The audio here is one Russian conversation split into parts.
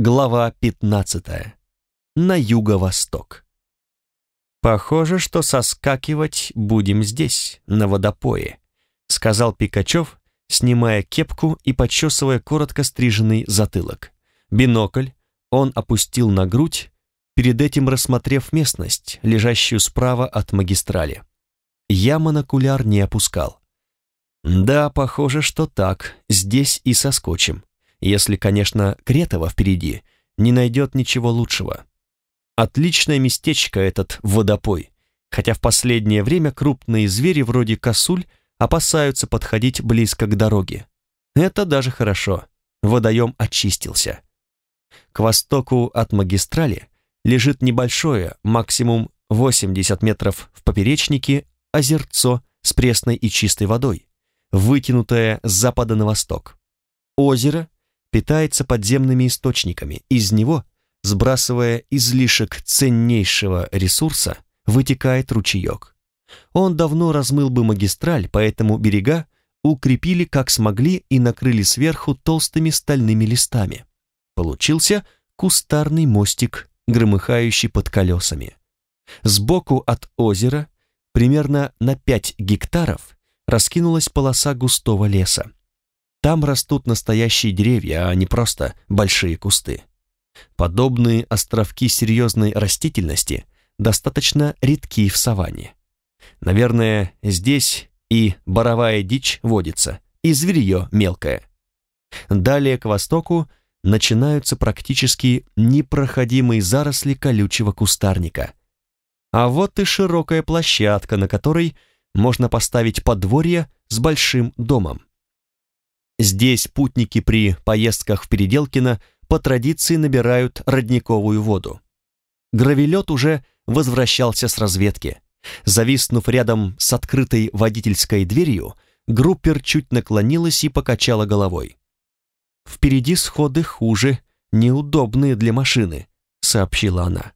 Глава 15. На юго-восток. «Похоже, что соскакивать будем здесь, на водопое», сказал Пикачев, снимая кепку и подчесывая коротко стриженный затылок. Бинокль он опустил на грудь, перед этим рассмотрев местность, лежащую справа от магистрали. Я монокуляр не опускал. «Да, похоже, что так, здесь и соскочим если, конечно, Кретова впереди не найдет ничего лучшего. Отличное местечко этот водопой, хотя в последнее время крупные звери вроде косуль опасаются подходить близко к дороге. Это даже хорошо, водоем очистился. К востоку от магистрали лежит небольшое, максимум 80 метров в поперечнике, озерцо с пресной и чистой водой, вытянутое с запада на восток. Озеро питается подземными источниками. Из него, сбрасывая излишек ценнейшего ресурса, вытекает ручеек. Он давно размыл бы магистраль, поэтому берега укрепили как смогли и накрыли сверху толстыми стальными листами. Получился кустарный мостик, громыхающий под колесами. Сбоку от озера, примерно на 5 гектаров, раскинулась полоса густого леса. Там растут настоящие деревья, а не просто большие кусты. Подобные островки серьезной растительности достаточно редки в саванне. Наверное, здесь и боровая дичь водится, и зверье мелкое. Далее к востоку начинаются практически непроходимые заросли колючего кустарника. А вот и широкая площадка, на которой можно поставить подворье с большим домом. Здесь путники при поездках в Переделкино по традиции набирают родниковую воду. Гравелет уже возвращался с разведки. Зависнув рядом с открытой водительской дверью, группер чуть наклонилась и покачала головой. «Впереди сходы хуже, неудобные для машины», — сообщила она.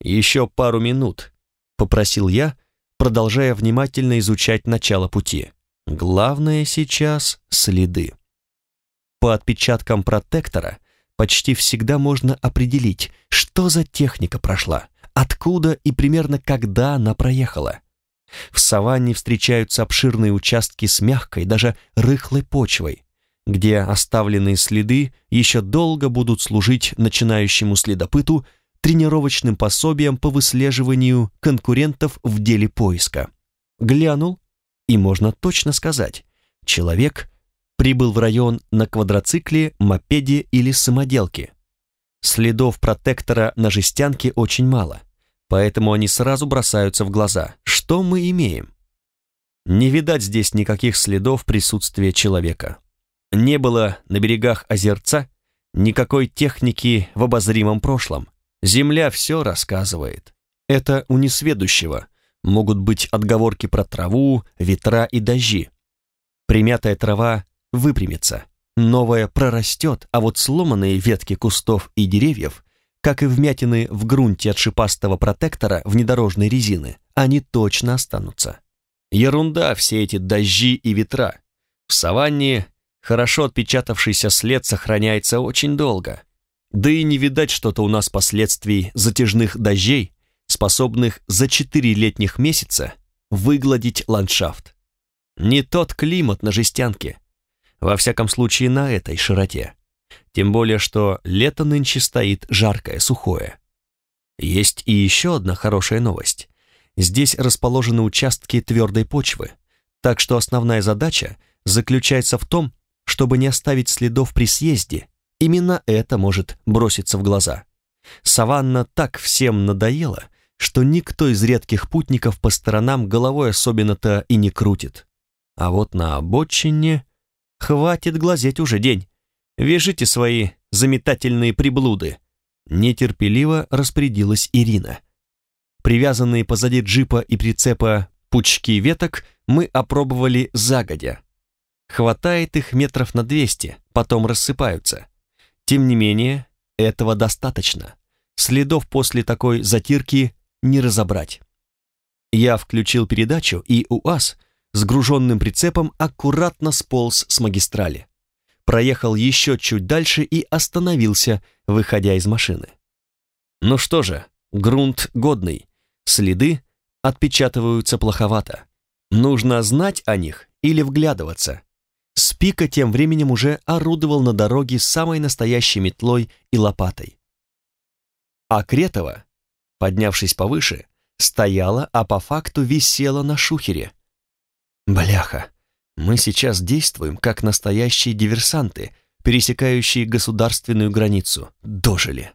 «Еще пару минут», — попросил я, продолжая внимательно изучать начало пути. Главное сейчас — следы. По отпечаткам протектора почти всегда можно определить, что за техника прошла, откуда и примерно когда она проехала. В саванне встречаются обширные участки с мягкой, даже рыхлой почвой, где оставленные следы еще долго будут служить начинающему следопыту тренировочным пособием по выслеживанию конкурентов в деле поиска. Глянул, и можно точно сказать, человек прибыл в район на квадроцикле, мопеде или самоделке. Следов протектора на жестянке очень мало, поэтому они сразу бросаются в глаза. Что мы имеем? Не видать здесь никаких следов присутствия человека. Не было на берегах озерца никакой техники в обозримом прошлом. Земля все рассказывает. Это у несведущего, могут быть отговорки про траву, ветра и дожди. Примятая трава выпрямится, новая прорастет, а вот сломанные ветки кустов и деревьев, как и вмятины в грунте от шипастого протектора внедорожной резины, они точно останутся. Ерунда все эти дожди и ветра. В саванне хорошо отпечатавшийся след сохраняется очень долго. Да и не видать что-то у нас последствий затяжных дождей, способных за четыре летних месяца выгладить ландшафт. Не тот климат на жестянке, во всяком случае на этой широте. Тем более, что лето нынче стоит жаркое, сухое. Есть и еще одна хорошая новость. Здесь расположены участки твердой почвы, так что основная задача заключается в том, чтобы не оставить следов при съезде. Именно это может броситься в глаза. Саванна так всем надоела, что никто из редких путников по сторонам головой особенно-то и не крутит. А вот на обочине хватит глазеть уже день. Вяжите свои заметательные приблуды. Нетерпеливо распорядилась Ирина. Привязанные позади джипа и прицепа пучки веток мы опробовали загодя. Хватает их метров на двести, потом рассыпаются. Тем не менее, этого достаточно. Следов после такой затирки не разобрать. Я включил передачу, и УАЗ с груженным прицепом аккуратно сполз с магистрали. проехал еще чуть дальше и остановился, выходя из машины. Ну что же, грунт годный, следы отпечатываются плоховато. Нужно знать о них или вглядываться. Спика тем временем уже орудовал на дороге самой настоящей метлой и лопатой. А Кретова, поднявшись повыше, стояла, а по факту висела на шухере. Бляха, мы сейчас действуем как настоящие диверсанты, пересекающие государственную границу. Дожили.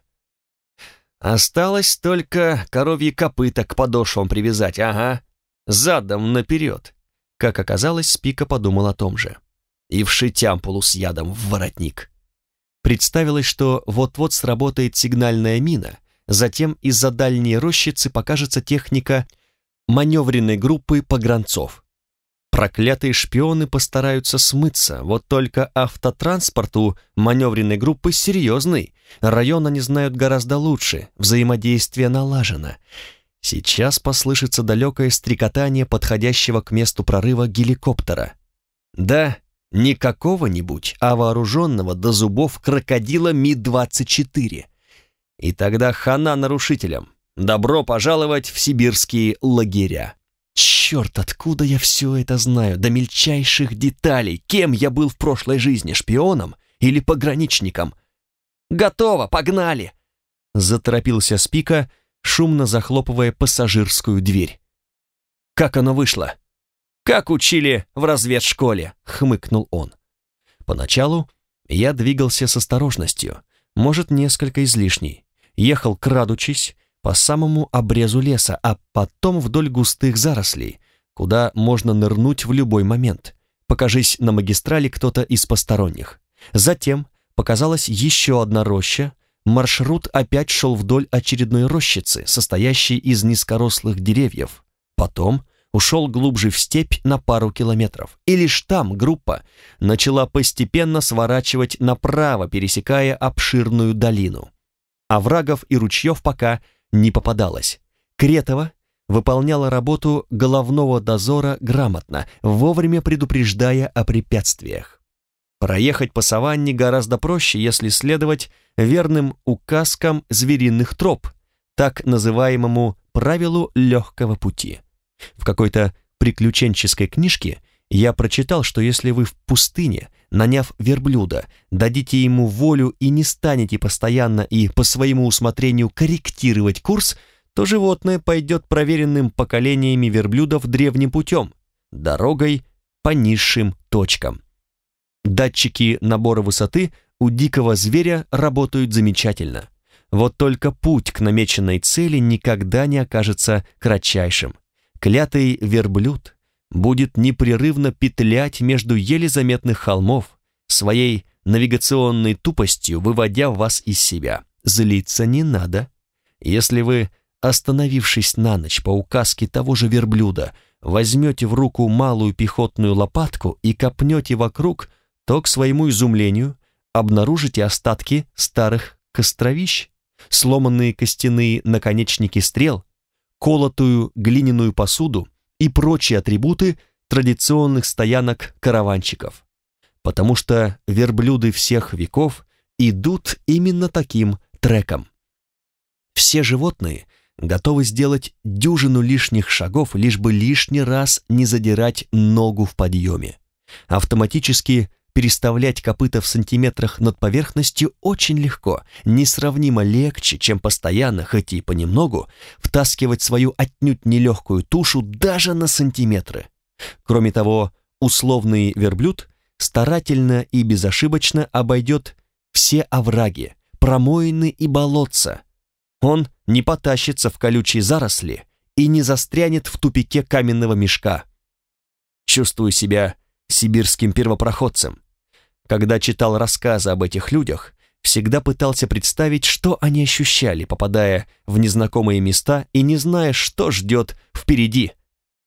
Осталось только коровьи копыта к подошвам привязать, ага, задом наперед. Как оказалось, Спика подумал о том же. И вшить ампулу с ядом в воротник. Представилось, что вот-вот сработает сигнальная мина, затем из-за дальней рощицы покажется техника маневренной группы погранцов. Проклятые шпионы постараются смыться, вот только автотранспорту маневренной группы серьезный. Район они знают гораздо лучше, взаимодействие налажено. Сейчас послышится далекое стрекотание подходящего к месту прорыва геликоптера. Да, не какого-нибудь, а вооруженного до зубов крокодила Ми-24. И тогда хана нарушителям. Добро пожаловать в сибирские лагеря. Черт, откуда я все это знаю, до мельчайших деталей, кем я был в прошлой жизни, шпионом или пограничником? Готово, погнали! Заторопился Спика, шумно захлопывая пассажирскую дверь. Как оно вышло? Как учили в разведшколе, хмыкнул он. Поначалу я двигался с осторожностью, может, несколько излишней. Ехал крадучись, по самому обрезу леса, а потом вдоль густых зарослей, куда можно нырнуть в любой момент. Покажись на магистрали кто-то из посторонних. Затем показалась еще одна роща, маршрут опять шел вдоль очередной рощицы, состоящей из низкорослых деревьев. Потом ушел глубже в степь на пару километров, и лишь там группа начала постепенно сворачивать направо, пересекая обширную долину. Оврагов и ручьев пока не попадалось. Кретова выполняла работу головного дозора грамотно, вовремя предупреждая о препятствиях. Проехать по саванне гораздо проще, если следовать верным указкам звериных троп, так называемому правилу легкого пути. В какой-то приключенческой книжке я прочитал, что если вы в пустыне, наняв верблюда, дадите ему волю и не станете постоянно и по своему усмотрению корректировать курс, то животное пойдет проверенным поколениями верблюдов древним путем, дорогой по низшим точкам. Датчики набора высоты у дикого зверя работают замечательно. Вот только путь к намеченной цели никогда не окажется кратчайшим. Клятый верблюд будет непрерывно петлять между еле заметных холмов, своей навигационной тупостью выводя вас из себя. Злиться не надо. Если вы, остановившись на ночь по указке того же верблюда, возьмете в руку малую пехотную лопатку и копнете вокруг, то, к своему изумлению, обнаружите остатки старых костровищ, сломанные костяные наконечники стрел, колотую глиняную посуду, и прочие атрибуты традиционных стоянок караванщиков, потому что верблюды всех веков идут именно таким треком. Все животные готовы сделать дюжину лишних шагов, лишь бы лишний раз не задирать ногу в подъеме. Автоматически переставлять копыта в сантиметрах над поверхностью очень легко, несравнимо легче, чем постоянно, хоть и понемногу, втаскивать свою отнюдь нелегкую тушу даже на сантиметры. Кроме того, условный верблюд старательно и безошибочно обойдет все овраги, промоины и болотца. Он не потащится в колючие заросли и не застрянет в тупике каменного мешка. Чувствую себя сибирским первопроходцем, когда читал рассказы об этих людях, всегда пытался представить, что они ощущали, попадая в незнакомые места и не зная, что ждет впереди.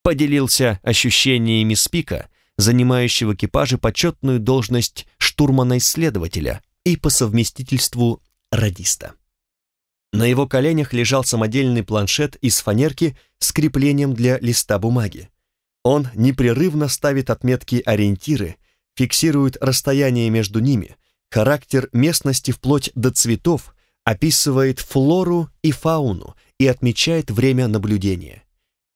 Поделился ощущениями Спика, занимающего в экипаже почетную должность штурмана-исследователя и по совместительству радиста. На его коленях лежал самодельный планшет из фанерки с креплением для листа бумаги. Он непрерывно ставит отметки-ориентиры фиксирует расстояние между ними, характер местности вплоть до цветов, описывает флору и фауну и отмечает время наблюдения.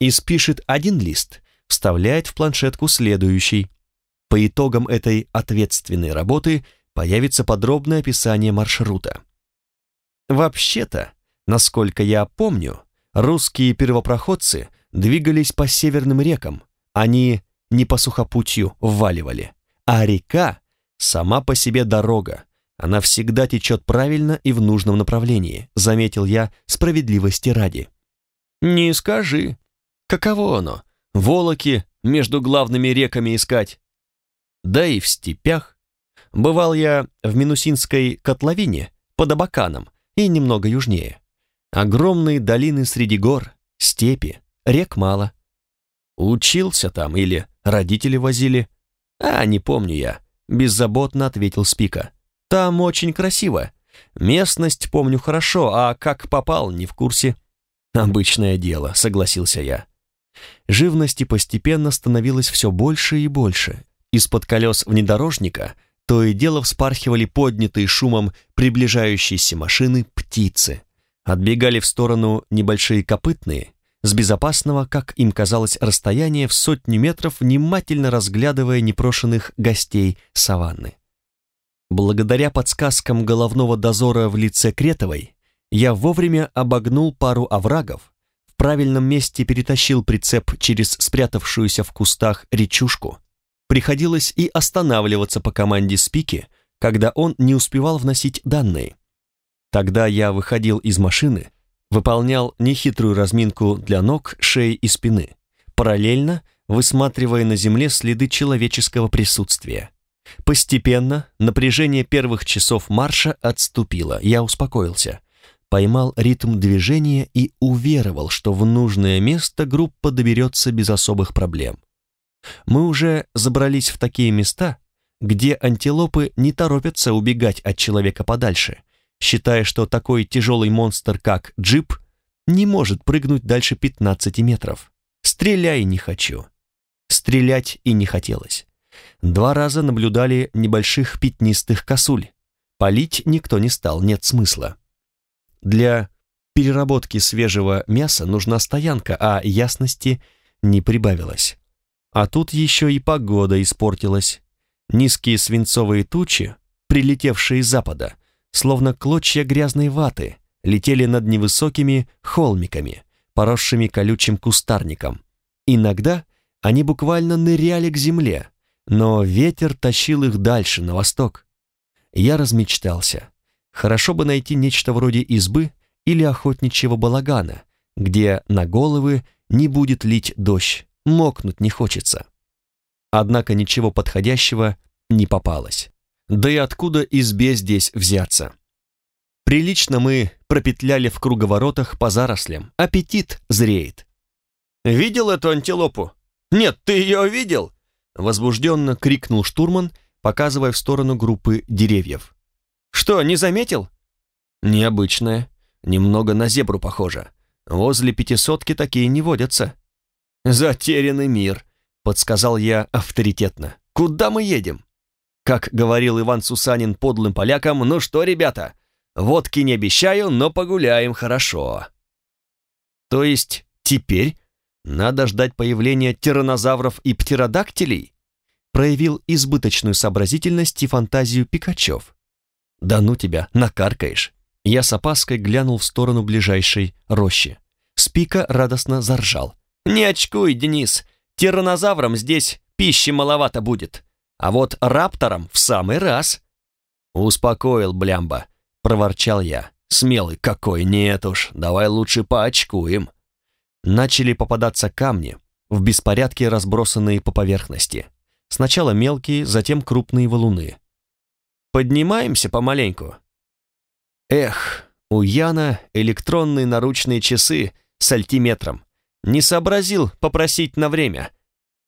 Испишет один лист, вставляет в планшетку следующий. По итогам этой ответственной работы появится подробное описание маршрута. Вообще-то, насколько я помню, русские первопроходцы двигались по северным рекам, они не по сухопутью вваливали, а река сама по себе дорога, она всегда течет правильно и в нужном направлении, заметил я справедливости ради. Не скажи, каково оно, волоки между главными реками искать? Да и в степях. Бывал я в Минусинской котловине под Абаканом и немного южнее. Огромные долины среди гор, степи, рек мало. Учился там или родители возили? А, не помню я, беззаботно ответил Спика. Там очень красиво. Местность помню хорошо, а как попал, не в курсе. Обычное дело, согласился я. Живности постепенно становилось все больше и больше. Из-под колес внедорожника то и дело вспархивали поднятые шумом приближающиеся машины птицы. Отбегали в сторону небольшие копытные, с безопасного, как им казалось, расстояния в сотни метров, внимательно разглядывая непрошенных гостей саванны. Благодаря подсказкам головного дозора в лице Кретовой, я вовремя обогнул пару оврагов, в правильном месте перетащил прицеп через спрятавшуюся в кустах речушку. Приходилось и останавливаться по команде Спики, когда он не успевал вносить данные. Тогда я выходил из машины, выполнял нехитрую разминку для ног, шеи и спины, параллельно высматривая на земле следы человеческого присутствия. Постепенно напряжение первых часов марша отступило, я успокоился, поймал ритм движения и уверовал, что в нужное место группа доберется без особых проблем. Мы уже забрались в такие места, где антилопы не торопятся убегать от человека подальше, считая, что такой тяжелый монстр, как джип, не может прыгнуть дальше 15 метров. Стреляй не хочу. Стрелять и не хотелось. Два раза наблюдали небольших пятнистых косуль. Полить никто не стал, нет смысла. Для переработки свежего мяса нужна стоянка, а ясности не прибавилось. А тут еще и погода испортилась. Низкие свинцовые тучи, прилетевшие с запада, словно клочья грязной ваты, летели над невысокими холмиками, поросшими колючим кустарником. Иногда они буквально ныряли к земле, но ветер тащил их дальше, на восток. Я размечтался. Хорошо бы найти нечто вроде избы или охотничьего балагана, где на головы не будет лить дождь, мокнуть не хочется. Однако ничего подходящего не попалось. Да и откуда избе здесь взяться? Прилично мы пропетляли в круговоротах по зарослям. Аппетит зреет. «Видел эту антилопу? Нет, ты ее видел?» Возбужденно крикнул штурман, показывая в сторону группы деревьев. «Что, не заметил?» «Необычная. Немного на зебру похожа. Возле пятисотки такие не водятся». «Затерянный мир», — подсказал я авторитетно. «Куда мы едем?» Как говорил Иван Сусанин подлым полякам, «Ну что, ребята, водки не обещаю, но погуляем хорошо». То есть теперь надо ждать появления тираннозавров и птеродактилей? Проявил избыточную сообразительность и фантазию Пикачев. Да ну тебя, накаркаешь. Я с опаской глянул в сторону ближайшей рощи. Спика радостно заржал. «Не очкуй, Денис, тираннозаврам здесь пищи маловато будет, а вот рапторам в самый раз». «Успокоил, блямба», — проворчал я. «Смелый какой, нет уж, давай лучше поочкуем» начали попадаться камни, в беспорядке разбросанные по поверхности. Сначала мелкие, затем крупные валуны. Поднимаемся помаленьку. Эх, у Яна электронные наручные часы с альтиметром. Не сообразил попросить на время.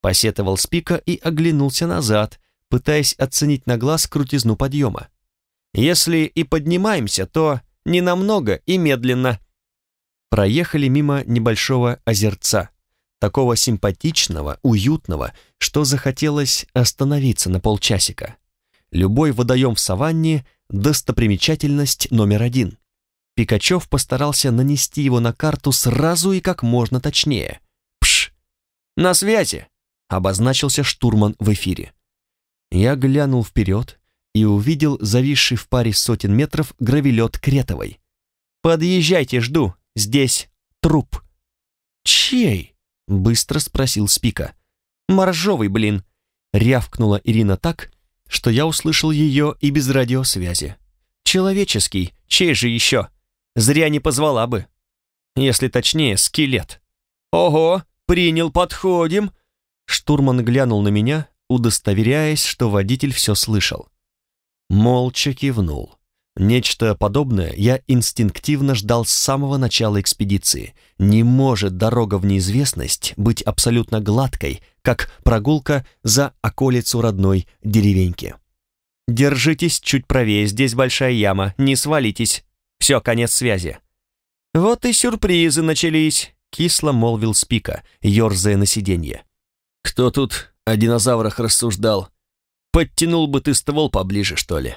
Посетовал Спика и оглянулся назад, пытаясь оценить на глаз крутизну подъема. Если и поднимаемся, то не намного и медленно проехали мимо небольшого озерца. такого симпатичного, уютного, что захотелось остановиться на полчасика. Любой водоем в саванне – достопримечательность номер один. Пикачев постарался нанести его на карту сразу и как можно точнее. «Пш! На связи!» — обозначился штурман в эфире. Я глянул вперед и увидел зависший в паре сотен метров гравелет Кретовой. «Подъезжайте, жду, здесь труп». «Чей?» — быстро спросил Спика. «Моржовый, блин!» — рявкнула Ирина так, что я услышал ее и без радиосвязи. «Человеческий, чей же еще? Зря не позвала бы. Если точнее, скелет». «Ого, принял, подходим!» Штурман глянул на меня, удостоверяясь, что водитель все слышал. Молча кивнул. Нечто подобное я инстинктивно ждал с самого начала экспедиции. Не может дорога в неизвестность быть абсолютно гладкой, как прогулка за околицу родной деревеньки. «Держитесь чуть правее, здесь большая яма, не свалитесь. Все, конец связи». «Вот и сюрпризы начались», — кисло молвил Спика, ерзая на сиденье. «Кто тут о динозаврах рассуждал? Подтянул бы ты ствол поближе, что ли?»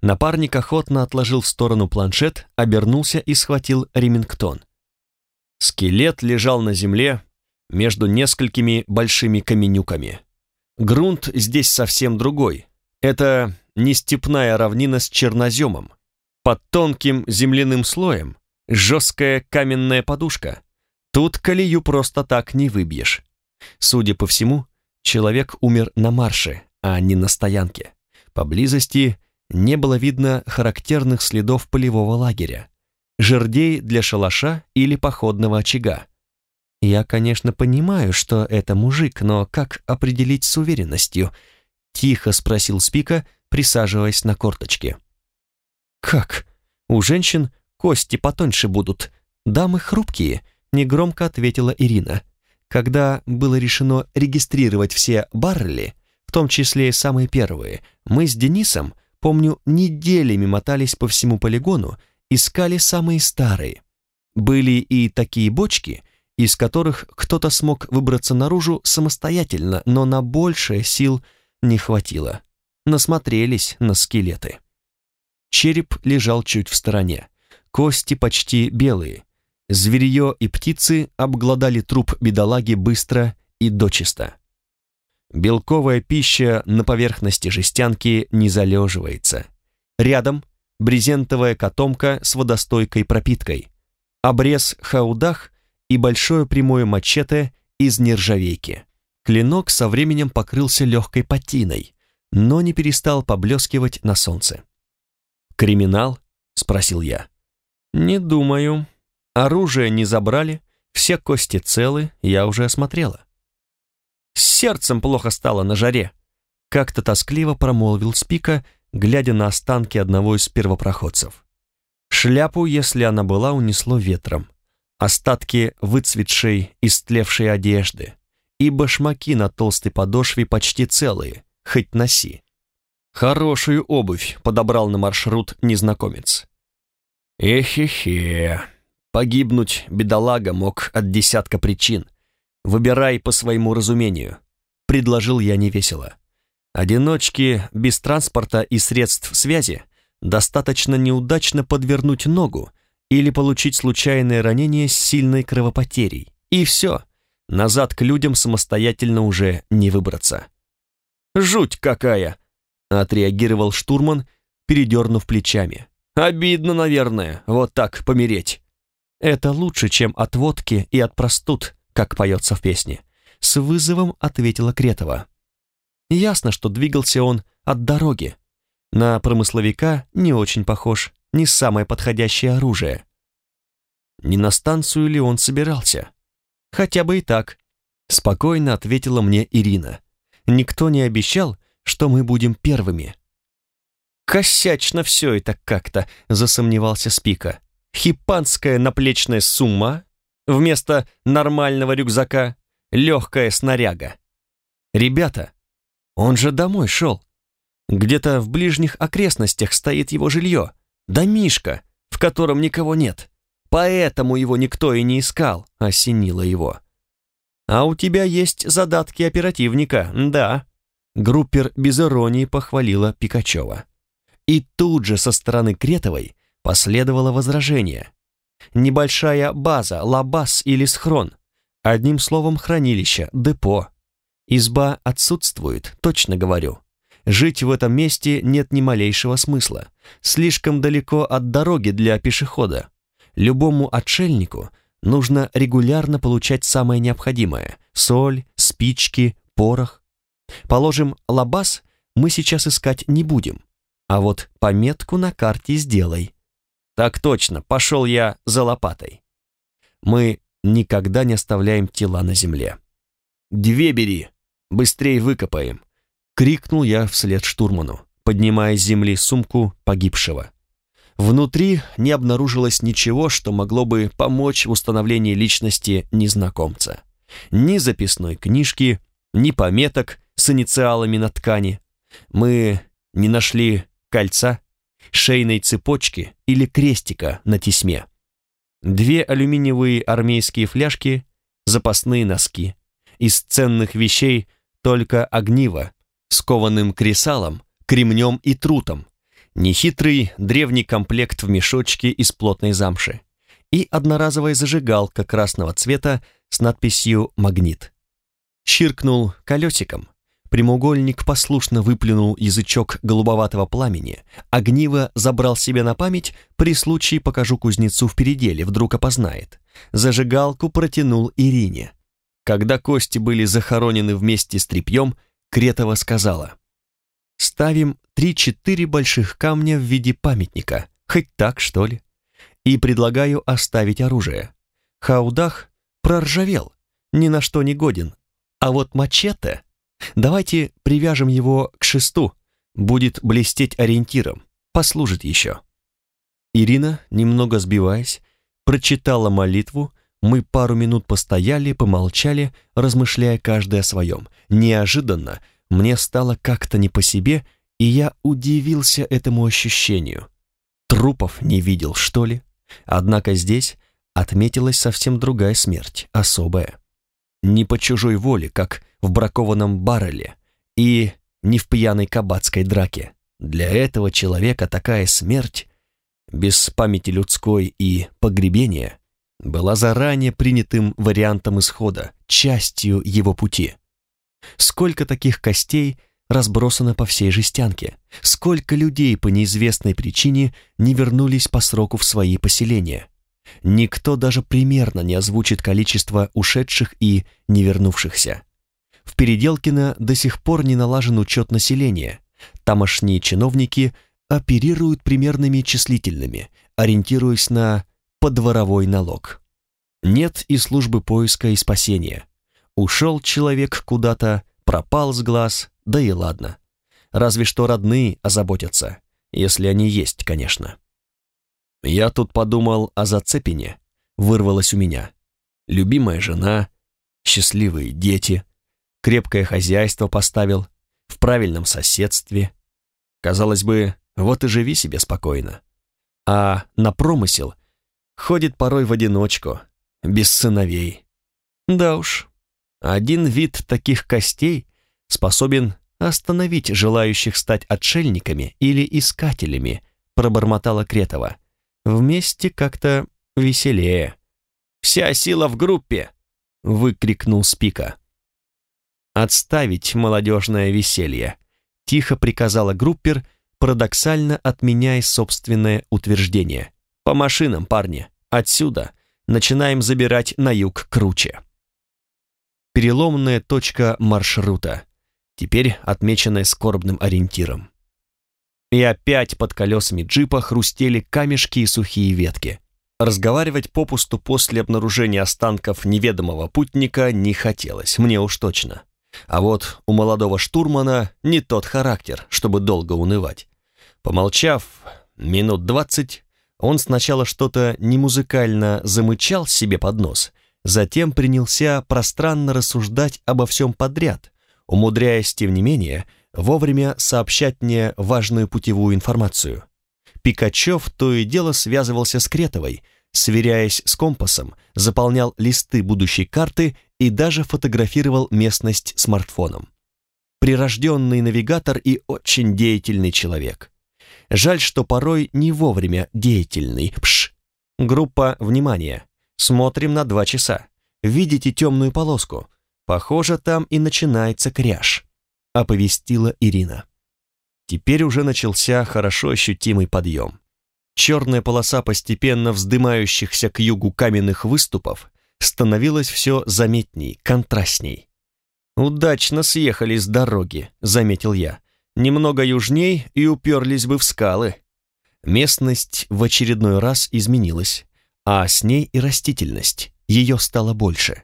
Напарник охотно отложил в сторону планшет, обернулся и схватил ремингтон. Скелет лежал на земле между несколькими большими каменюками. Грунт здесь совсем другой. Это не степная равнина с черноземом. Под тонким земляным слоем жесткая каменная подушка. Тут колею просто так не выбьешь. Судя по всему, человек умер на марше, а не на стоянке. Поблизости не было видно характерных следов полевого лагеря, жердей для шалаша или походного очага. Я, конечно, понимаю, что это мужик, но как определить с уверенностью? Тихо спросил Спика, присаживаясь на корточки. Как? У женщин кости потоньше будут. Дамы хрупкие, негромко ответила Ирина. Когда было решено регистрировать все баррели, в том числе и самые первые, мы с Денисом Помню, неделями мотались по всему полигону, искали самые старые. Были и такие бочки, из которых кто-то смог выбраться наружу самостоятельно, но на большее сил не хватило. Насмотрелись на скелеты. Череп лежал чуть в стороне, кости почти белые. Зверье и птицы обглодали труп бедолаги быстро и дочисто. Белковая пища на поверхности жестянки не залеживается. Рядом брезентовая котомка с водостойкой пропиткой, обрез хаудах и большое прямое мачете из нержавейки. Клинок со временем покрылся легкой патиной, но не перестал поблескивать на солнце. «Криминал?» — спросил я. «Не думаю. Оружие не забрали, все кости целы, я уже осмотрела. С сердцем плохо стало на жаре. Как-то тоскливо промолвил Спика, глядя на останки одного из первопроходцев. Шляпу, если она была, унесло ветром. Остатки выцветшей, истлевшей одежды. И башмаки на толстой подошве почти целые, хоть носи. Хорошую обувь подобрал на маршрут незнакомец. Эхе-хе, погибнуть бедолага мог от десятка причин, Выбирай по своему разумению», — предложил я невесело. Одиночки без транспорта и средств связи достаточно неудачно подвернуть ногу или получить случайное ранение с сильной кровопотерей. И все, назад к людям самостоятельно уже не выбраться. «Жуть какая!» — отреагировал штурман, передернув плечами. «Обидно, наверное, вот так помереть». «Это лучше, чем от водки и от простуд», как поется в песне, с вызовом ответила Кретова. Ясно, что двигался он от дороги. На промысловика не очень похож, не самое подходящее оружие. Не на станцию ли он собирался? Хотя бы и так, спокойно ответила мне Ирина. Никто не обещал, что мы будем первыми. «Косячно все это как-то», — засомневался Спика. «Хипанская наплечная сумма Вместо нормального рюкзака легкая снаряга. Ребята, он же домой шел. Где-то в ближних окрестностях стоит его жилье, домишко, в котором никого нет. Поэтому его никто и не искал, осенило его. А у тебя есть задатки оперативника, да. Группер без иронии похвалила Пикачева. И тут же со стороны Кретовой последовало возражение. Небольшая база, лабаз или схрон. Одним словом, хранилище, депо. Изба отсутствует, точно говорю. Жить в этом месте нет ни малейшего смысла. Слишком далеко от дороги для пешехода. Любому отшельнику нужно регулярно получать самое необходимое – соль, спички, порох. Положим, лабаз мы сейчас искать не будем, а вот пометку на карте сделай. Так точно, пошел я за лопатой. Мы никогда не оставляем тела на земле. «Две бери, быстрее выкопаем», — крикнул я вслед штурману, поднимая с земли сумку погибшего. Внутри не обнаружилось ничего, что могло бы помочь в установлении личности незнакомца. Ни записной книжки, ни пометок с инициалами на ткани. Мы не нашли кольца, шейной цепочки или крестика на тесьме. Две алюминиевые армейские фляжки, запасные носки. Из ценных вещей только огниво, скованным кресалом, кремнем и трутом, нехитрый древний комплект в мешочке из плотной замши и одноразовая зажигалка красного цвета с надписью «Магнит». Чиркнул колесиком, прямоугольник послушно выплюнул язычок голубоватого пламени, огниво забрал себе на память, при случае покажу кузнецу в переделе, вдруг опознает. Зажигалку протянул Ирине. Когда кости были захоронены вместе с тряпьем, Кретова сказала, «Ставим три-четыре больших камня в виде памятника, хоть так, что ли. И предлагаю оставить оружие. Хаудах проржавел, ни на что не годен. А вот мачете, давайте привяжем его к шесту, будет блестеть ориентиром, послужит еще. Ирина, немного сбиваясь, прочитала молитву, мы пару минут постояли, помолчали, размышляя каждый о своем. Неожиданно мне стало как-то не по себе, и я удивился этому ощущению. Трупов не видел, что ли? Однако здесь отметилась совсем другая смерть, особая. Не по чужой воле, как в бракованном барреле, и не в пьяной кабацкой драке. Для этого человека такая смерть, без памяти людской и погребения, была заранее принятым вариантом исхода, частью его пути. Сколько таких костей – разбросано по всей жестянке. Сколько людей по неизвестной причине не вернулись по сроку в свои поселения. Никто даже примерно не озвучит количество ушедших и не вернувшихся. В Переделкино до сих пор не налажен учет населения. Тамошние чиновники оперируют примерными числительными, ориентируясь на подворовой налог. Нет и службы поиска и спасения. Ушел человек куда-то, пропал с глаз, да и ладно. Разве что родные озаботятся, если они есть, конечно. Я тут подумал о Зацепине, вырвалось у меня. Любимая жена, счастливые дети, крепкое хозяйство поставил, в правильном соседстве. Казалось бы, вот и живи себе спокойно. А на промысел ходит порой в одиночку, без сыновей. Да уж, один вид таких костей способен остановить желающих стать отшельниками или искателями, пробормотала Кретова. Вместе как-то веселее. «Вся сила в группе!» — выкрикнул Спика. «Отставить молодежное веселье», — тихо приказала группер, парадоксально отменяя собственное утверждение. «По машинам, парни, отсюда начинаем забирать на юг круче». Переломная точка маршрута теперь отмеченная скорбным ориентиром. И опять под колесами джипа хрустели камешки и сухие ветки. Разговаривать попусту после обнаружения останков неведомого путника не хотелось, мне уж точно. А вот у молодого штурмана не тот характер, чтобы долго унывать. Помолчав минут двадцать, он сначала что-то немузыкально замычал себе под нос, затем принялся пространно рассуждать обо всем подряд, умудряясь, тем не менее, вовремя сообщать мне важную путевую информацию. Пикачев то и дело связывался с Кретовой, сверяясь с компасом, заполнял листы будущей карты и даже фотографировал местность смартфоном. Прирожденный навигатор и очень деятельный человек. Жаль, что порой не вовремя деятельный. Пш! Группа «Внимание!» Смотрим на два часа. Видите темную полоску? Похоже, там и начинается кряж. Оповестила Ирина. Теперь уже начался хорошо ощутимый подъем. Черная полоса постепенно вздымающихся к югу каменных выступов становилась все заметней, контрастней. «Удачно съехали с дороги», — заметил я. «Немного южней и уперлись бы в скалы». Местность в очередной раз изменилась, а с ней и растительность. Ее стало больше.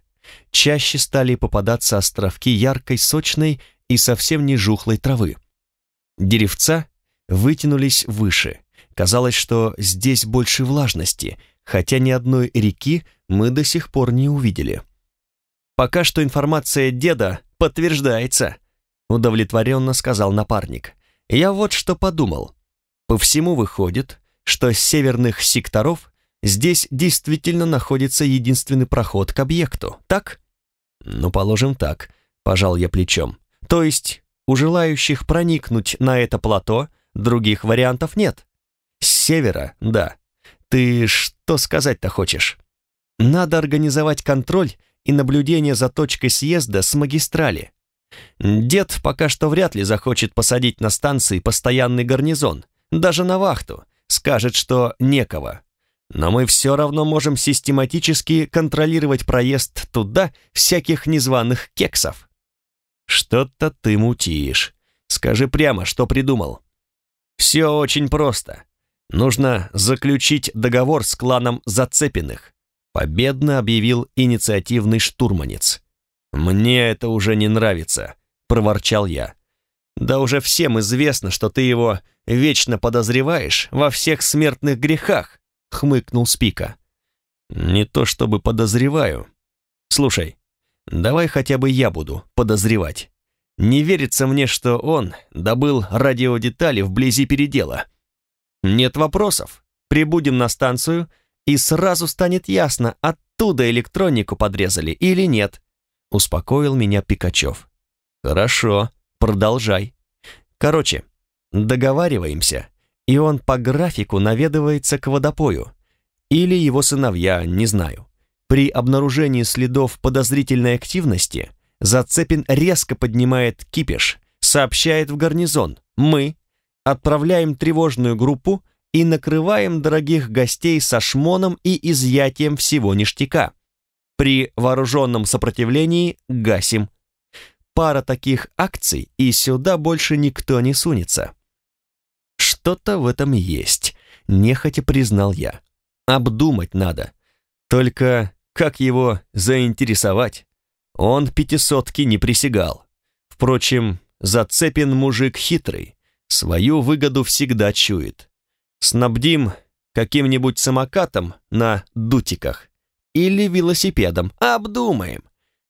Чаще стали попадаться островки яркой, сочной и совсем не жухлой травы. Деревца вытянулись выше. Казалось, что здесь больше влажности, хотя ни одной реки мы до сих пор не увидели. «Пока что информация деда подтверждается», — удовлетворенно сказал напарник. «Я вот что подумал. По всему выходит, что с северных секторов здесь действительно находится единственный проход к объекту, так?» «Ну, положим так», — пожал я плечом. «То есть у желающих проникнуть на это плато других вариантов нет?» «С севера, да. Ты что сказать-то хочешь?» «Надо организовать контроль и наблюдение за точкой съезда с магистрали. Дед пока что вряд ли захочет посадить на станции постоянный гарнизон, даже на вахту, скажет, что некого. Но мы все равно можем систематически контролировать проезд туда всяких незваных кексов. Что-то ты мутишь. Скажи прямо, что придумал. Все очень просто. Нужно заключить договор с кланом Зацепиных. Победно объявил инициативный штурманец. «Мне это уже не нравится», — проворчал я. «Да уже всем известно, что ты его вечно подозреваешь во всех смертных грехах», — хмыкнул Спика. «Не то чтобы подозреваю. Слушай, давай хотя бы я буду подозревать. Не верится мне, что он добыл радиодетали вблизи передела». Нет вопросов. Прибудем на станцию, и сразу станет ясно, оттуда электронику подрезали или нет. Успокоил меня Пикачев. Хорошо, продолжай. Короче, договариваемся, и он по графику наведывается к водопою. Или его сыновья, не знаю. При обнаружении следов подозрительной активности Зацепин резко поднимает кипиш, сообщает в гарнизон. Мы, отправляем тревожную группу и накрываем дорогих гостей со шмоном и изъятием всего ништяка. При вооруженном сопротивлении гасим. Пара таких акций, и сюда больше никто не сунется. Что-то в этом есть, нехотя признал я. Обдумать надо. Только как его заинтересовать? Он пятисотки не присягал. Впрочем, зацепен мужик хитрый, свою выгоду всегда чует. Снабдим каким-нибудь самокатом на дутиках или велосипедом. Обдумаем.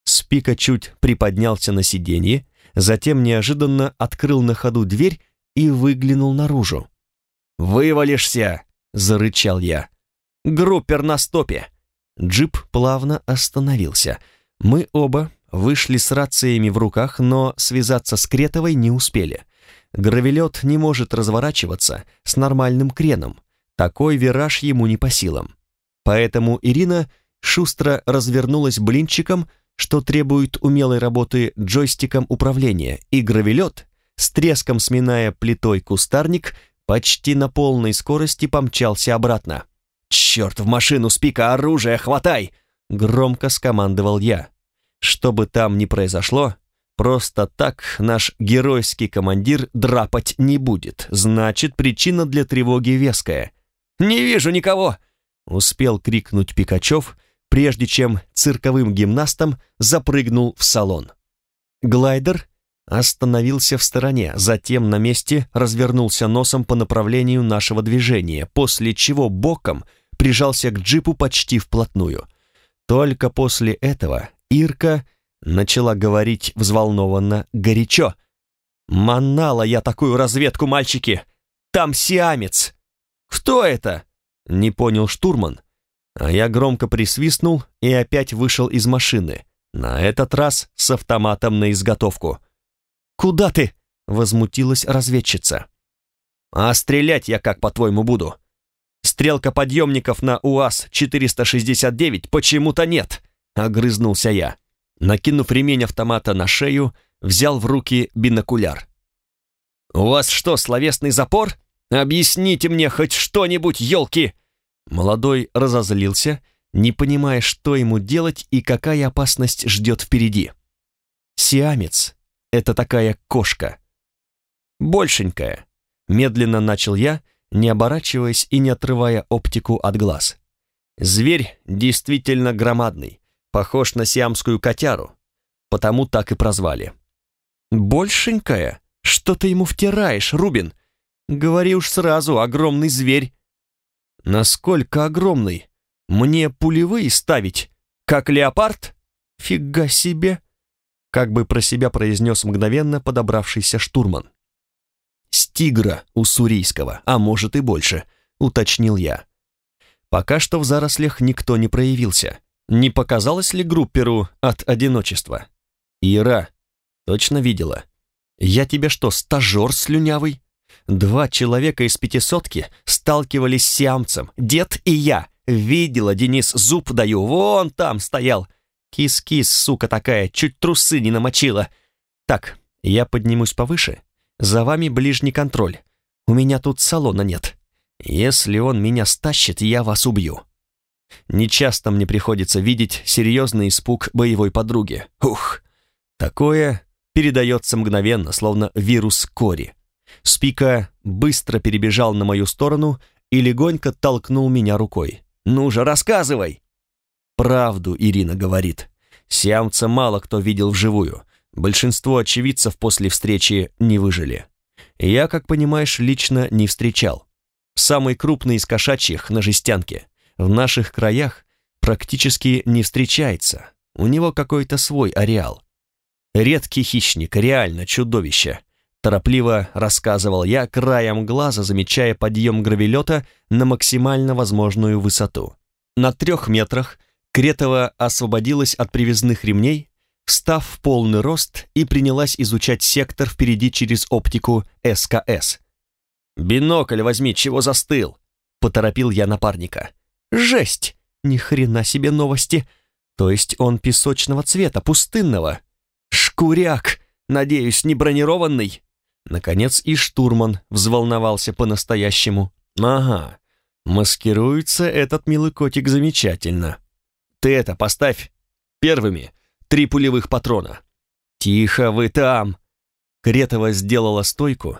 Спика чуть приподнялся на сиденье, затем неожиданно открыл на ходу дверь и выглянул наружу. «Вывалишься!» — зарычал я. «Группер на стопе!» Джип плавно остановился. Мы оба вышли с рациями в руках, но связаться с Кретовой не успели. Гравелет не может разворачиваться с нормальным креном, такой вираж ему не по силам. Поэтому Ирина шустро развернулась блинчиком, что требует умелой работы джойстиком управления, и гравелет, с треском сминая плитой кустарник, почти на полной скорости помчался обратно. «Черт в машину, спика, оружие, хватай!» — громко скомандовал я. Что бы там ни произошло, Просто так наш геройский командир драпать не будет. Значит, причина для тревоги веская. «Не вижу никого!» — успел крикнуть Пикачев, прежде чем цирковым гимнастом запрыгнул в салон. Глайдер остановился в стороне, затем на месте развернулся носом по направлению нашего движения, после чего боком прижался к джипу почти вплотную. Только после этого Ирка Начала говорить взволнованно, горячо. «Манала я такую разведку, мальчики! Там сиамец!» «Кто это?» Не понял штурман, а я громко присвистнул и опять вышел из машины. на этот раз с автоматом на изготовку. «Куда ты?» — возмутилась разведчица. «А стрелять я как, по-твоему, буду? Стрелка подъемников на УАЗ-469 почему-то нет!» — огрызнулся я. Накинув ремень автомата на шею, взял в руки бинокуляр. «У вас что, словесный запор? Объясните мне хоть что-нибудь, елки!» Молодой разозлился, не понимая, что ему делать и какая опасность ждет впереди. «Сиамец — это такая кошка. Большенькая», — медленно начал я, не оборачиваясь и не отрывая оптику от глаз. «Зверь действительно громадный, похож на сиамскую котяру, потому так и прозвали». «Большенькая? Что ты ему втираешь, Рубин? Говори уж сразу, огромный зверь». «Насколько огромный? Мне пулевые ставить? Как леопард? Фига себе!» Как бы про себя произнес мгновенно подобравшийся штурман. «С тигра уссурийского, а может и больше», — уточнил я. Пока что в зарослях никто не проявился. Не показалось ли групперу от одиночества? Ира, точно видела. Я тебе что, стажер слюнявый? Два человека из пятисотки сталкивались с сиамцем, дед и я. Видела, Денис, зуб даю, вон там стоял. Кис-кис, сука такая, чуть трусы не намочила. Так, я поднимусь повыше. За вами ближний контроль. У меня тут салона нет. Если он меня стащит, я вас убью. Нечасто мне приходится видеть серьезный испуг боевой подруги. Ух, такое передается мгновенно, словно вирус кори. Спика быстро перебежал на мою сторону и легонько толкнул меня рукой. «Ну же, рассказывай!» Правду Ирина говорит. Сиамца мало кто видел вживую. Большинство очевидцев после встречи не выжили. Я, как понимаешь, лично не встречал. Самый крупный из кошачьих на жестянке. В наших краях практически не встречается. У него какой-то свой ареал. Редкий хищник, реально чудовище. Торопливо рассказывал я, краем глаза замечая подъем гравелета на максимально возможную высоту. На трех метрах Кретова освободилась от привязных ремней, встав в полный рост и принялась изучать сектор впереди через оптику СКС. «Бинокль возьми, чего застыл?» — поторопил я напарника. «Жесть! Ни хрена себе новости! То есть он песочного цвета, пустынного. Шкуряк! Надеюсь, не бронированный?» Наконец и штурман взволновался по-настоящему. «Ага, маскируется этот милый котик замечательно. Ты это поставь первыми три пулевых патрона». «Тихо вы там!» Кретова сделала стойку,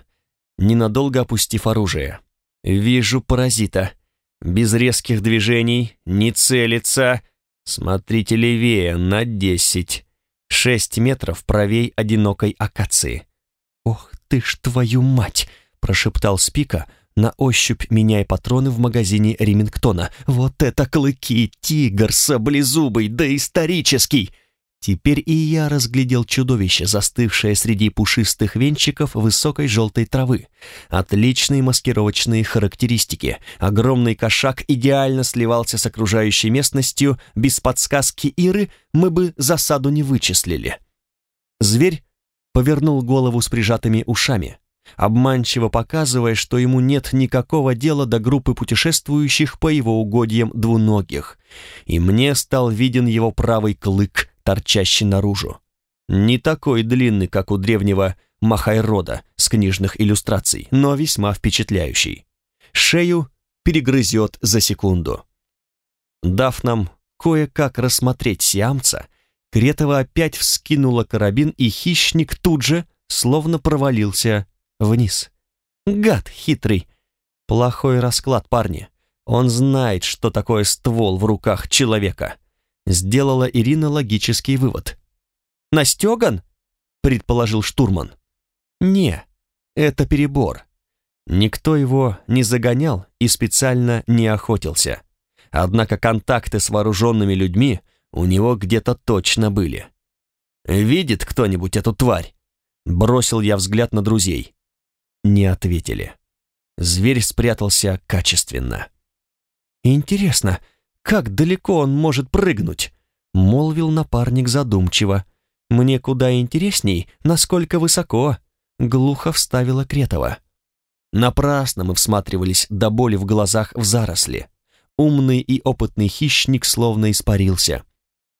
ненадолго опустив оружие. «Вижу паразита. Без резких движений, не целится. Смотрите левее, на десять. Шесть метров правей одинокой акации. Ох ты ж твою мать!» — прошептал Спика, на ощупь меняя патроны в магазине Ремингтона. «Вот это клыки! Тигр саблезубый, да исторический!» Теперь и я разглядел чудовище, застывшее среди пушистых венчиков высокой желтой травы. Отличные маскировочные характеристики. Огромный кошак идеально сливался с окружающей местностью. Без подсказки Иры мы бы засаду не вычислили. Зверь повернул голову с прижатыми ушами, обманчиво показывая, что ему нет никакого дела до группы путешествующих по его угодьям двуногих. И мне стал виден его правый клык, торчащий наружу. Не такой длинный, как у древнего Махайрода с книжных иллюстраций, но весьма впечатляющий. Шею перегрызет за секунду. Дав нам кое-как рассмотреть сиамца, Кретова опять вскинула карабин, и хищник тут же словно провалился вниз. Гад хитрый. Плохой расклад, парни. Он знает, что такое ствол в руках человека сделала Ирина логический вывод. «Настеган?» — предположил штурман. «Не, это перебор. Никто его не загонял и специально не охотился. Однако контакты с вооруженными людьми у него где-то точно были. «Видит кто-нибудь эту тварь?» Бросил я взгляд на друзей. Не ответили. Зверь спрятался качественно. «Интересно, как далеко он может прыгнуть?» молвил напарник задумчиво. «Мне куда интересней, насколько высоко», — глухо вставила Кретова. Напрасно мы всматривались до боли в глазах в заросли. Умный и опытный хищник словно испарился.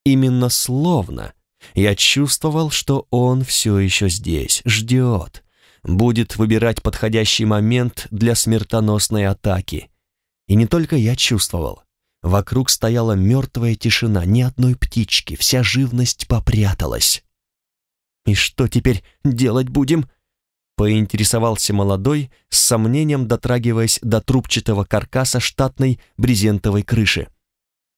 Именно словно. Я чувствовал, что он все еще здесь, ждет. Будет выбирать подходящий момент для смертоносной атаки. И не только я чувствовал. Вокруг стояла мертвая тишина, ни одной птички, вся живность попряталась. «И что теперь делать будем?» поинтересовался молодой, с сомнением дотрагиваясь до трубчатого каркаса штатной брезентовой крыши.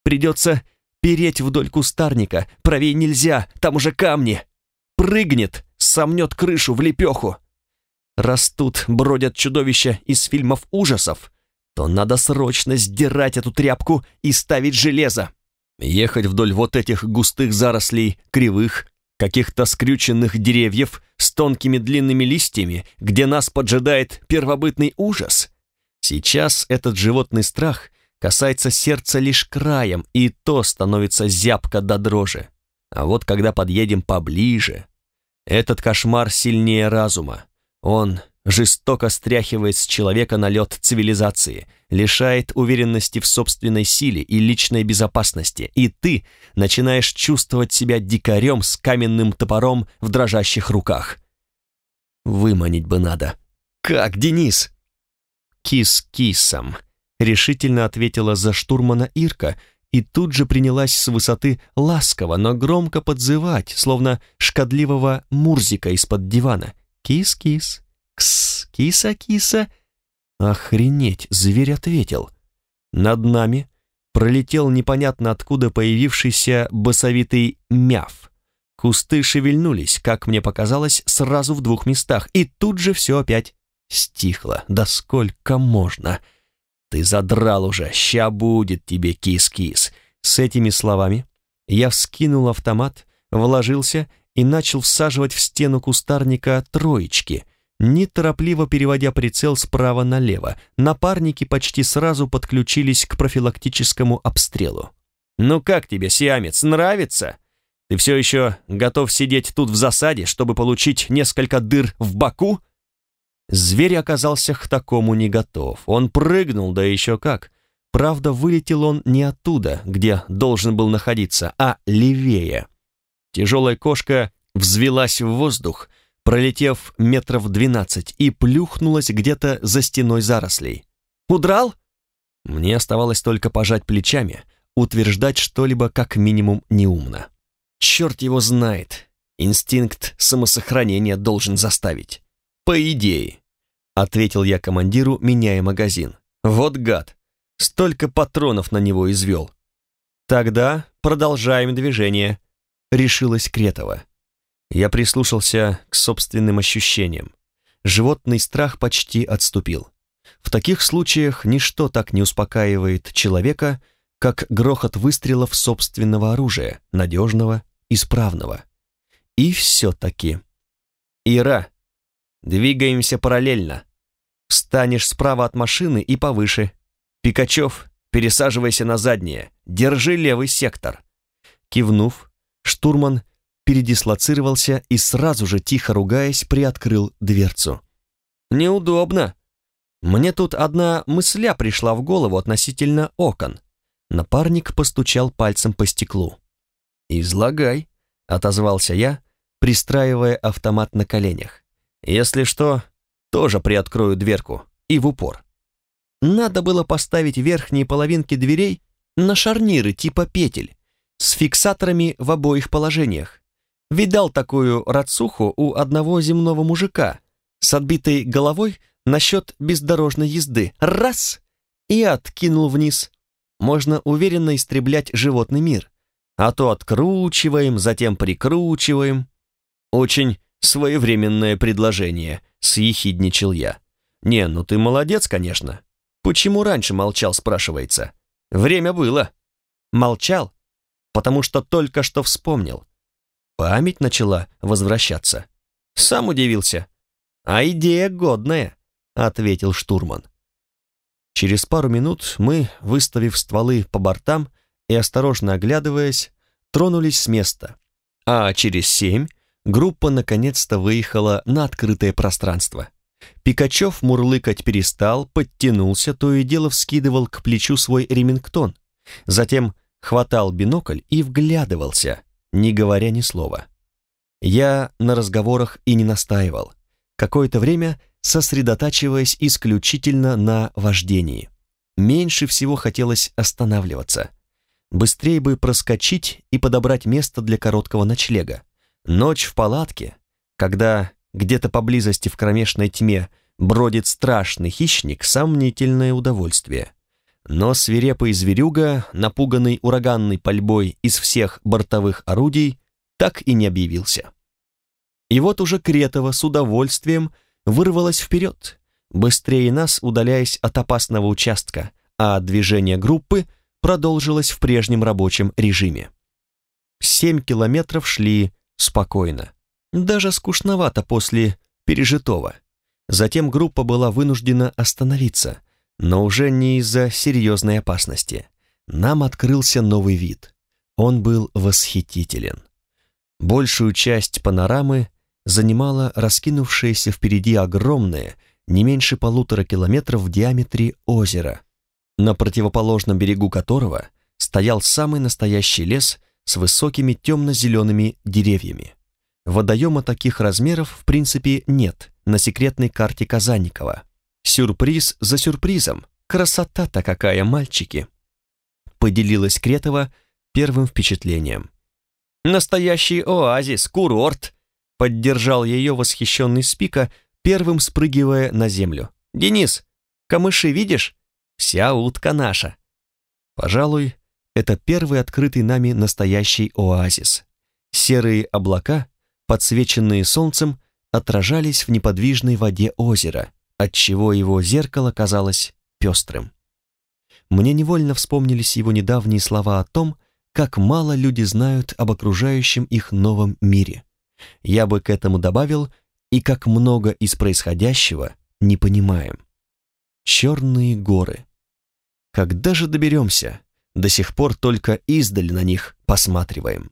«Придется переть вдоль кустарника, правее нельзя, там уже камни. Прыгнет, сомнет крышу в лепеху. Раз тут бродят чудовища из фильмов ужасов, то надо срочно сдирать эту тряпку и ставить железо. Ехать вдоль вот этих густых зарослей, кривых, каких-то скрюченных деревьев с тонкими длинными листьями, где нас поджидает первобытный ужас. Сейчас этот животный страх касается сердца лишь краем, и то становится зябко до дрожи. А вот когда подъедем поближе, этот кошмар сильнее разума. Он жестоко стряхивает с человека налет цивилизации, лишает уверенности в собственной силе и личной безопасности, и ты начинаешь чувствовать себя дикарем с каменным топором в дрожащих руках. Выманить бы надо. Как, Денис? Кис кисом, решительно ответила за штурмана Ирка и тут же принялась с высоты ласково, но громко подзывать, словно шкодливого мурзика из-под дивана. «Кис-кис, кс, киса-киса». Охренеть, зверь ответил. Над нами пролетел непонятно откуда появившийся басовитый мяв. Кусты шевельнулись, как мне показалось, сразу в двух местах, и тут же все опять стихло. Да сколько можно? Ты задрал уже, ща будет тебе кис-кис. С этими словами я вскинул автомат, вложился и начал всаживать в стену кустарника троечки, неторопливо переводя прицел справа налево. Напарники почти сразу подключились к профилактическому обстрелу. «Ну как тебе, сиамец, нравится? Ты все еще готов сидеть тут в засаде, чтобы получить несколько дыр в боку?» Зверь оказался к такому не готов. Он прыгнул, да еще как. Правда, вылетел он не оттуда, где должен был находиться, а левее. Тяжелая кошка взвелась в воздух, пролетев метров двенадцать, и плюхнулась где-то за стеной зарослей. «Удрал?» Мне оставалось только пожать плечами, утверждать что-либо как минимум неумно. Черт его знает, инстинкт самосохранения должен заставить. По идее. — ответил я командиру, меняя магазин. «Вот гад! Столько патронов на него извел!» «Тогда продолжаем движение», — решилась Кретова. Я прислушался к собственным ощущениям. Животный страх почти отступил. В таких случаях ничто так не успокаивает человека, как грохот выстрелов собственного оружия, надежного, исправного. И все-таки. «Ира, Двигаемся параллельно. Встанешь справа от машины и повыше. Пикачев, пересаживайся на заднее. Держи левый сектор. Кивнув, штурман передислоцировался и сразу же, тихо ругаясь, приоткрыл дверцу. «Неудобно. Мне тут одна мысля пришла в голову относительно окон». Напарник постучал пальцем по стеклу. «Излагай», — отозвался я, пристраивая автомат на коленях. Если что, тоже приоткрою дверку и в упор. Надо было поставить верхние половинки дверей на шарниры типа петель с фиксаторами в обоих положениях. Видал такую рацуху у одного земного мужика с отбитой головой насчет бездорожной езды. Раз! И откинул вниз. Можно уверенно истреблять животный мир. А то откручиваем, затем прикручиваем. Очень своевременное предложение», — съехидничал я. «Не, ну ты молодец, конечно. Почему раньше молчал, спрашивается? Время было». «Молчал, потому что только что вспомнил. Память начала возвращаться. Сам удивился. «А идея годная», — ответил штурман. Через пару минут мы, выставив стволы по бортам и осторожно оглядываясь, тронулись с места, а через семь группа наконец-то выехала на открытое пространство. Пикачев мурлыкать перестал, подтянулся, то и дело вскидывал к плечу свой ремингтон, затем хватал бинокль и вглядывался, не говоря ни слова. Я на разговорах и не настаивал, какое-то время сосредотачиваясь исключительно на вождении. Меньше всего хотелось останавливаться. Быстрее бы проскочить и подобрать место для короткого ночлега. Ночь в палатке, когда где-то поблизости в кромешной тьме бродит страшный хищник, сомнительное удовольствие. Но свирепый зверюга, напуганный ураганной пальбой из всех бортовых орудий, так и не объявился. И вот уже Кретова с удовольствием вырвалась вперед, быстрее нас удаляясь от опасного участка, а движение группы продолжилось в прежнем рабочем режиме. Семь километров шли спокойно. Даже скучновато после пережитого. Затем группа была вынуждена остановиться, но уже не из-за серьезной опасности. Нам открылся новый вид. Он был восхитителен. Большую часть панорамы занимала раскинувшееся впереди огромное, не меньше полутора километров в диаметре озеро, на противоположном берегу которого стоял самый настоящий лес с высокими темно-зелеными деревьями. Водоема таких размеров в принципе нет на секретной карте Казанникова. Сюрприз за сюрпризом. Красота-то какая, мальчики! Поделилась Кретова первым впечатлением. Настоящий оазис, курорт! Поддержал ее восхищенный Спика, первым спрыгивая на землю. «Денис, камыши видишь? Вся утка наша». Пожалуй, это первый открытый нами настоящий оазис. Серые облака подсвеченные солнцем, отражались в неподвижной воде озера, отчего его зеркало казалось пестрым. Мне невольно вспомнились его недавние слова о том, как мало люди знают об окружающем их новом мире. Я бы к этому добавил и как много из происходящего не понимаем. Черные горы. Когда же доберемся? До сих пор только издали на них посматриваем.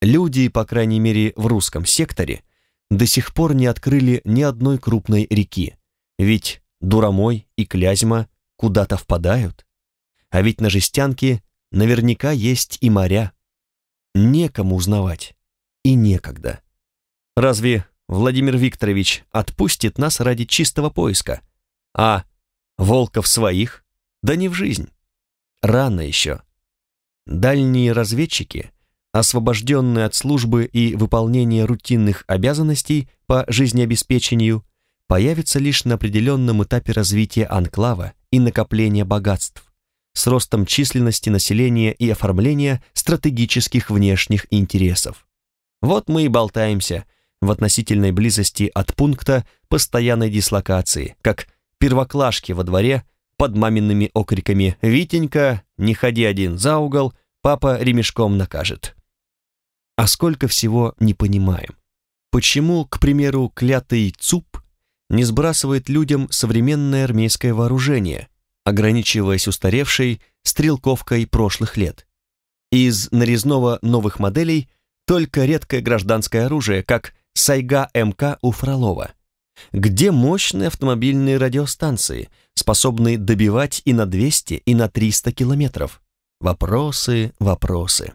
Люди, по крайней мере в русском секторе, до сих пор не открыли ни одной крупной реки, ведь Дуромой и Клязьма куда-то впадают. А ведь на жестянке наверняка есть и моря. Некому узнавать. И некогда. Разве Владимир Викторович отпустит нас ради чистого поиска? А волков своих? Да не в жизнь. Рано еще. Дальние разведчики освобожденные от службы и выполнения рутинных обязанностей по жизнеобеспечению, появится лишь на определенном этапе развития анклава и накопления богатств, с ростом численности населения и оформления стратегических внешних интересов. Вот мы и болтаемся в относительной близости от пункта постоянной дислокации, как первоклашки во дворе под мамиными окриками «Витенька, не ходи один за угол, папа ремешком накажет». А сколько всего не понимаем. Почему, к примеру, клятый ЦУП не сбрасывает людям современное армейское вооружение, ограничиваясь устаревшей стрелковкой прошлых лет? Из нарезного новых моделей только редкое гражданское оружие, как Сайга МК у Фролова. Где мощные автомобильные радиостанции, способные добивать и на 200, и на 300 километров? Вопросы, вопросы.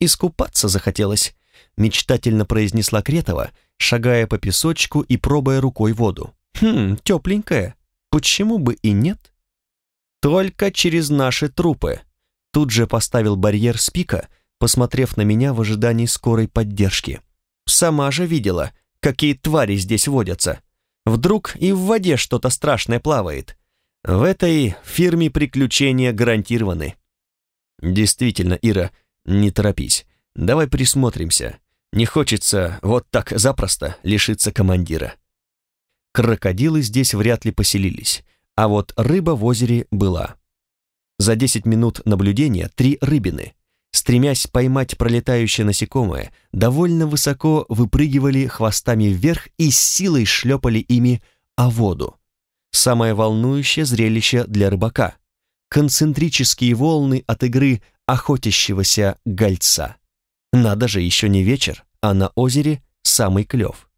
«Искупаться захотелось», — мечтательно произнесла Кретова, шагая по песочку и пробуя рукой воду. «Хм, тепленькая. Почему бы и нет?» «Только через наши трупы», — тут же поставил барьер спика, посмотрев на меня в ожидании скорой поддержки. «Сама же видела, какие твари здесь водятся. Вдруг и в воде что-то страшное плавает. В этой фирме приключения гарантированы». «Действительно, Ира, — «Не торопись. Давай присмотримся. Не хочется вот так запросто лишиться командира». Крокодилы здесь вряд ли поселились, а вот рыба в озере была. За 10 минут наблюдения три рыбины, стремясь поймать пролетающее насекомое, довольно высоко выпрыгивали хвостами вверх и с силой шлепали ими о воду. Самое волнующее зрелище для рыбака. Концентрические волны от игры охотящегося гольца. Надо же, еще не вечер, а на озере самый клев.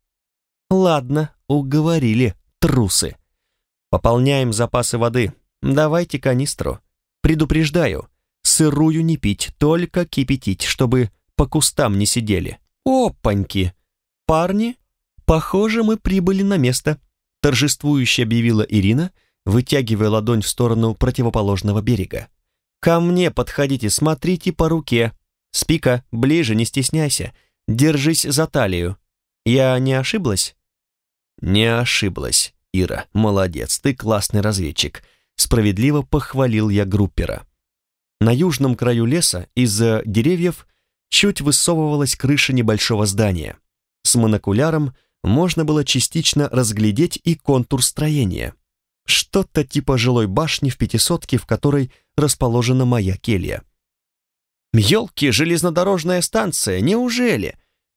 Ладно, уговорили, трусы. Пополняем запасы воды. Давайте канистру. Предупреждаю, сырую не пить, только кипятить, чтобы по кустам не сидели. Опаньки! Парни, похоже, мы прибыли на место, торжествующе объявила Ирина, вытягивая ладонь в сторону противоположного берега. «Ко мне подходите, смотрите по руке. Спика, ближе, не стесняйся. Держись за талию. Я не ошиблась?» «Не ошиблась, Ира. Молодец, ты классный разведчик». Справедливо похвалил я группера. На южном краю леса из-за деревьев чуть высовывалась крыша небольшого здания. С монокуляром можно было частично разглядеть и контур строения. Что-то типа жилой башни в пятисотке, в которой расположена моя келья. «Елки, железнодорожная станция, неужели?»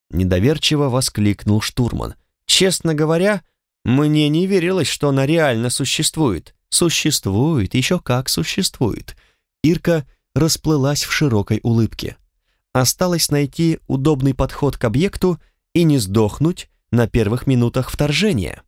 Недоверчиво воскликнул штурман. «Честно говоря, мне не верилось, что она реально существует. Существует, еще как существует». Ирка расплылась в широкой улыбке. Осталось найти удобный подход к объекту и не сдохнуть на первых минутах вторжения.